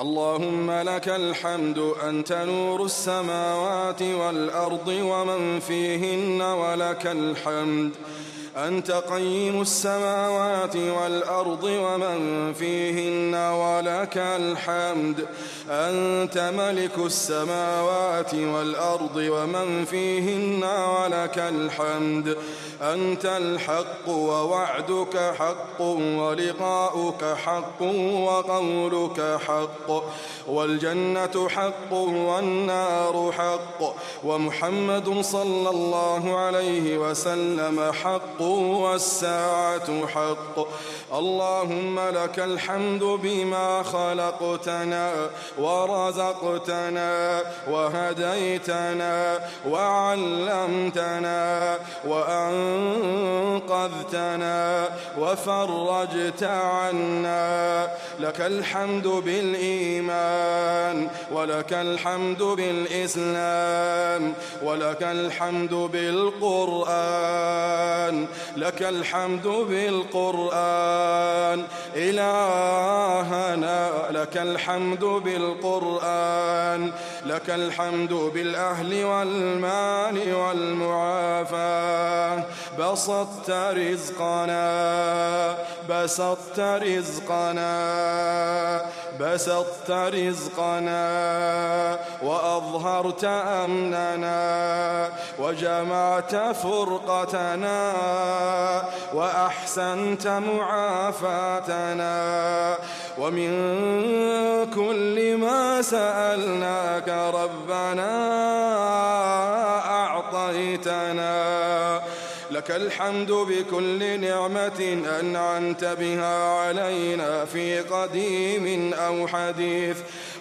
اللهم لك الحمد أنت نور السماوات والأرض ومن فيهن ولك الحمد. أنت قيم السماوات والأرض ومن فيهن ولك الحمد. أنت ملك السماوات والأرض ومن فيهن ولك الحمد. أنت الحق ووعدك حق ولقاؤك حق وقولك حق. والجنة حق والنار حق. ومحمد صلى الله عليه وسلم حق والساعة حق. اللهم لك الحمد بما خلقتنا ورزقتنا وهديتنا وعلمتنا وأنقذتنا وفرجت عنا لك الحمد بالإيمان ولك الحمد بالإسلام ولك الحمد بالقرآن لك الحمد بالقرآن إلهنا لك الحمد بالقرآن لك الحمد بالأهل والمال والمعافاة بسطت رزقنا بسطت رزقنا بسطت رزقنا وأظهرت أمننا وجمعت فرقتنا وأحسنت معافاتنا. ومن كل ما سألناك ربنا أعطيتنا. لك الحمد بكل نعمة أنعمت بها علينا في قديم أو حديث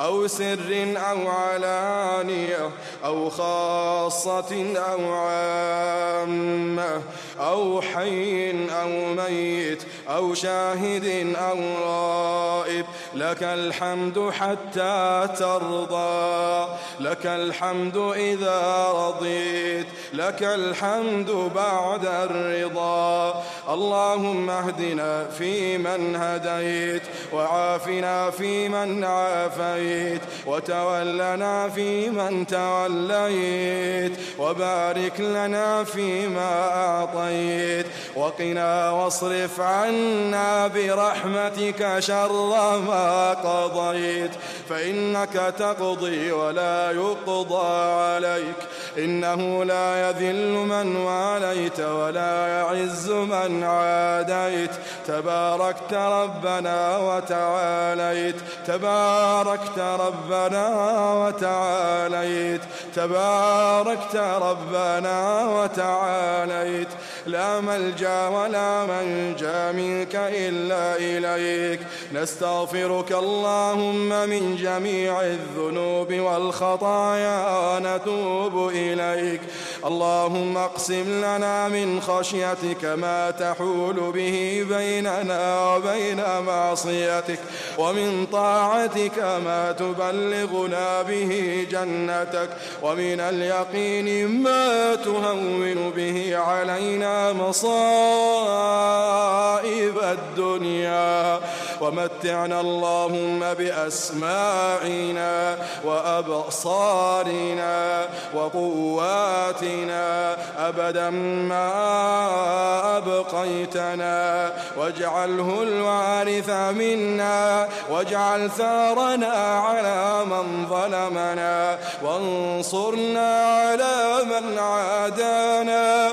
أو سر أو علانية أو خاصة أو عامة أو حي أو ميت أو شاهد أو غائب لك الحمد حتى ترضى لك الحمد إذا رضيت لك الحمد بعد الرضا. اللهم اهدنا فيمن هديت وعافنا فيمن عافيت وتولنا فيمن توليت وبارك لنا فيما أعطيت وقنا واصرف عنا برحمتك شر ما قضيت فإنك تقضي ولا يقضى عليك إنه لا يذل من واليت ولا يعز من عاديت. تباركت ربنا وتعاليت. تباركت ربنا وتعاليت. تباركت ربنا وتعاليت. لا ملجأ ولا منجأ منك إلا إليك. نستغفرك اللهم من جميع الذنوب والخطايا نتوب إليك. اللهم اقسم لنا من خشيتك ما تحول به بيننا وبين معصيتك ومن طاعتك ما تبلغنا به جنتك. ومن اليقين ما تهون به علينا مصائب الدنيا. ومتعنا اللهم بأسماعنا وأبصارنا وقواتنا. أبدا ما أبقيتنا. واجعله الوارث منا. واجعل ثارنا على من ظلمنا. وانصرنا على من عادانا.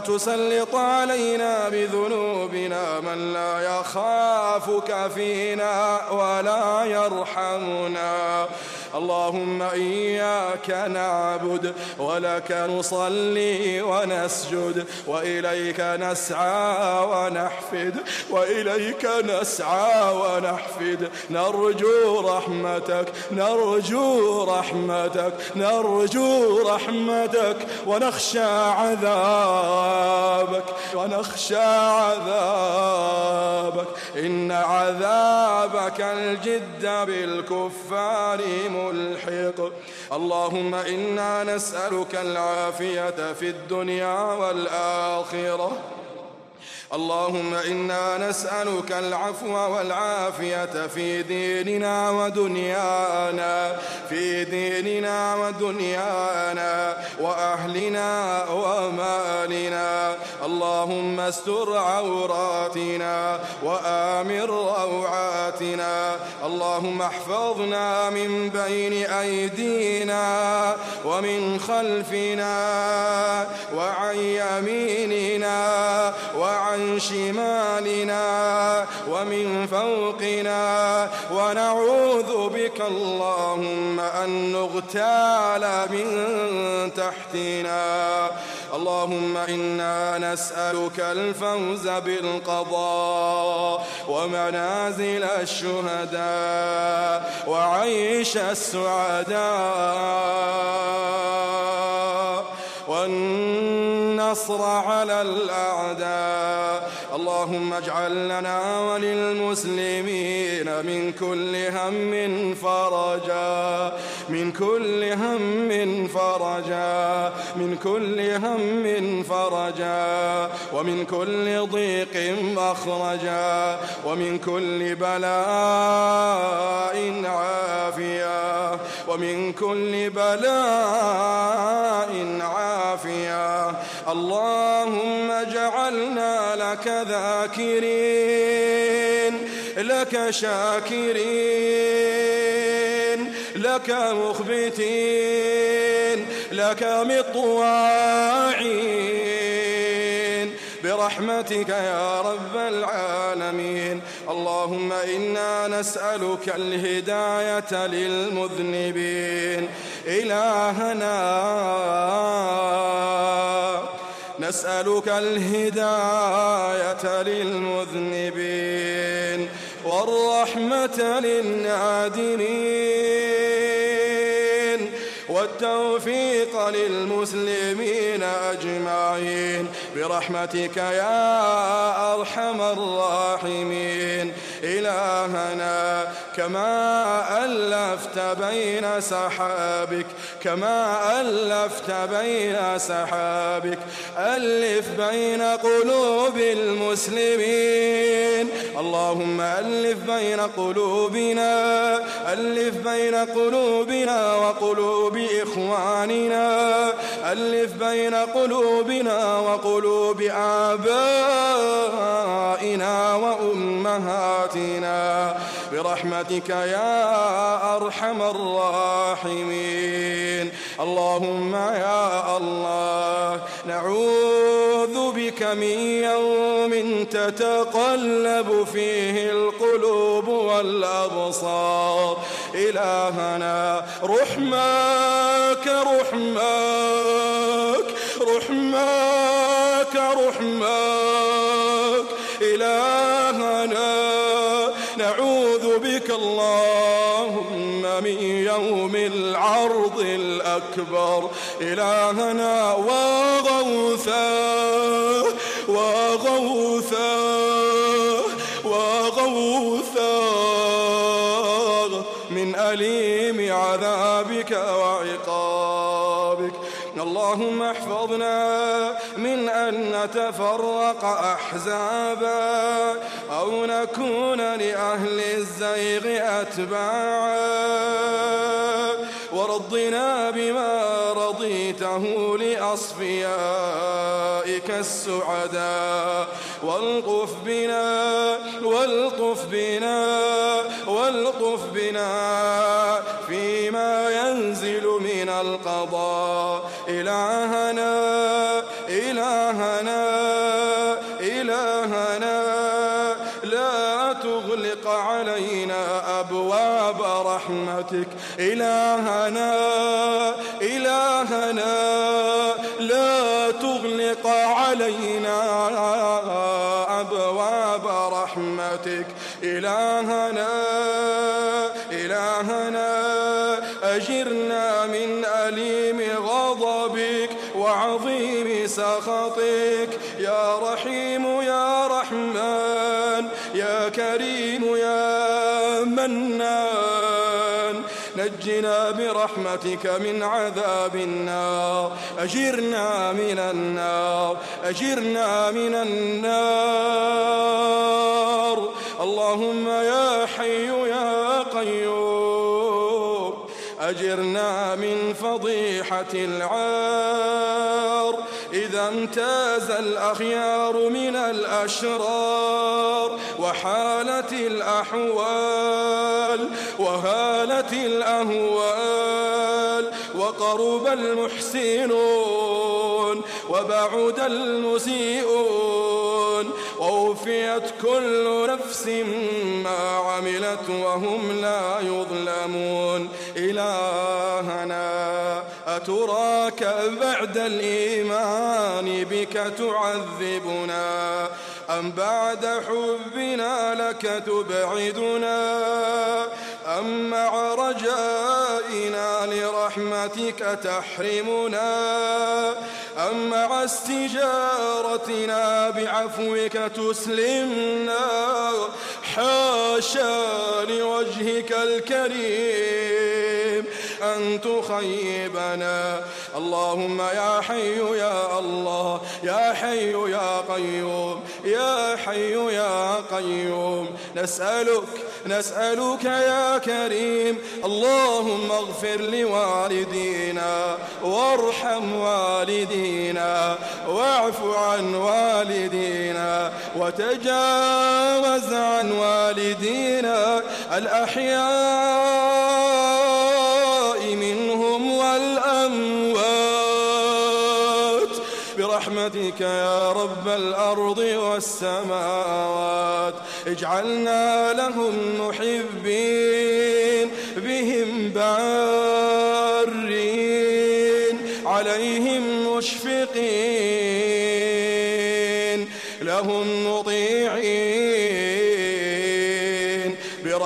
ولا تسلط علينا بذنوبنا من لا يخافك فينا ولا يرحمنا. اللهم إياك نعبد ولك نصلي ونسجد وإليك نسعى ونحفد وإليك نسعى ونحفد. نرجو رحمتك نرجو رحمتك نرجو رحمتك. ونخشى عذابك ونخشى عذابك. إن عذابك الجد بالكفار ملحق. اللهم إنا نسألك العافية في الدنيا والآخرة. اللهم إنا نسألك العفو والعافية في ديننا ودنيانا في ديننا ودنيانا وأهلنا ومالنا اللهم استر عوراتنا وآمن روعاتنا. اللهم احفظنا من بين أيدينا ومن خلفنا وعن يميننا وعن شمالنا ومن فوقنا. ونعوذ بك اللهم أن نغتال من تحتنا. اللهم إنا نسألك الفوز بالقضاء ومنازل الشهداء وعيش السعداء والنصر على الأعداء. اللهم اجعل لنا وللمسلمين من كل هم فرجا. من كل هم فرجا. من كل هم فرجا. ومن كل ضيق مخرجا ومن كل بلاء عافيا. ومن كل بلاء عافيا اللهم اجعلنا لك ذاكرين لك شاكرين لك مخبتين لك مطواعين. برحمتك يا رب العالمين. اللهم إنا نسألك الهداية للمذنبين. إلهنا نسألك الهداية للمذنبين. والرحمة للنادمين. والتوفيق للمسلمين أجمعين. برحمتك يا أرحم الراحمين. إلهنا كما ألفت بين سحابك كما ألفت بين سحابك. ألف بين قلوب المسلمين. اللهم ألف بين قلوبنا ألف بين قلوبنا وقلوب إخواننا. ألف بين قلوبنا وقلوب آبائنا وأمهاتنا. برحمتك يا أرحم الراحمين. اللهم يا الله نعوذ بك من يوم تتقلب فيه القلوب والأبصار. إلهنا رحمك رحمك رحمك رحمك اللهم من يوم العرض الأكبر إلهنا وغوثا وغوثا وغوثا. من أليم عذابك وعقابك. اللهم احفظنا من أن نتفرق أحزابا. أو نكون لأهل الزيغ أتباعا. ورضنا بما رضيته لأصفيائك السعداء. والقف بنا والقف بنا والقف بنا فيما ينزل من القضاء. أبواب رحمتك إلهنا إلهنا لا تغلق علينا أبواب رحمتك. إلهنا إلهنا أجرنا من أليم غضبك وعظيم سخطك. يا رحيم يا رحمن يا كريم يا منان. نجنا برحمتك من عذاب النار. أجرنا من النار. أجرنا من النار. اللهم يا حي يا قيوم. أجرنا من فضيحة العار. امتاز الأخيار من الأشرار وحالت الأحوال وهالت الأهوال وقرب المحسنون وبعد المسيئون ووفيت كل نفس ما عملت وهم لا يظلمون. إلهنا أتراك بعد الإيمان بك تعذبنا؟ أم بعد حبنا لك تبعدنا؟ أم مع رجائنا لرحمتك تحرمنا؟ أم مع استجارتنا بعفوك تسلمنا؟ حاشا لوجهك الكريم. أن تخيبنا. اللهم يا حي يا الله يا حي يا قيوم يا حي يا قيوم. نسألك نسألك يا كريم. اللهم اغفر لوالدينا وارحم والدينا واعف عن والدينا وتجاوز عن والدينا الأحياء. منهم والأموات. برحمتك يا رب الأرض والسماوات. اجعلنا لهم محبين. بهم بارين. عليهم مشفقين. لهم مطيعين.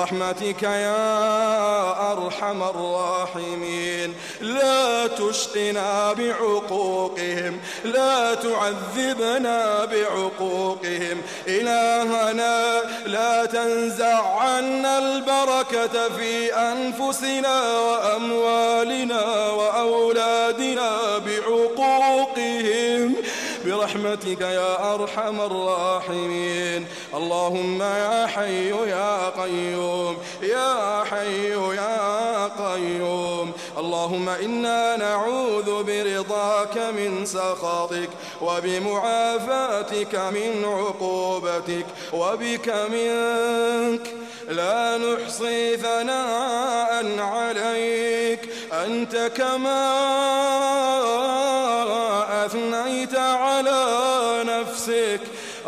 برحمتك يا أرحم الراحمين. لا تشقنا بعقوقهم لا تعذبنا بعقوقهم. إلهنا لا تنزع عنا البركة في أنفسنا وأموالنا وأولادنا بعقوقهم. برحمتك يا أرحم الراحمين. اللهم يا حي يا قيوم يا حي يا قيوم. اللهم إنا نعوذ برضاك من سخطك وبمعافاتك من عقوبتك وبك منك. لا نحصي ثناء عليك أنت كما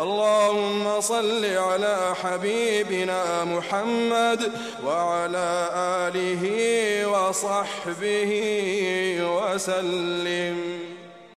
اللهم صل على حبيبنا محمد وعلى آله وصحبه وسلم.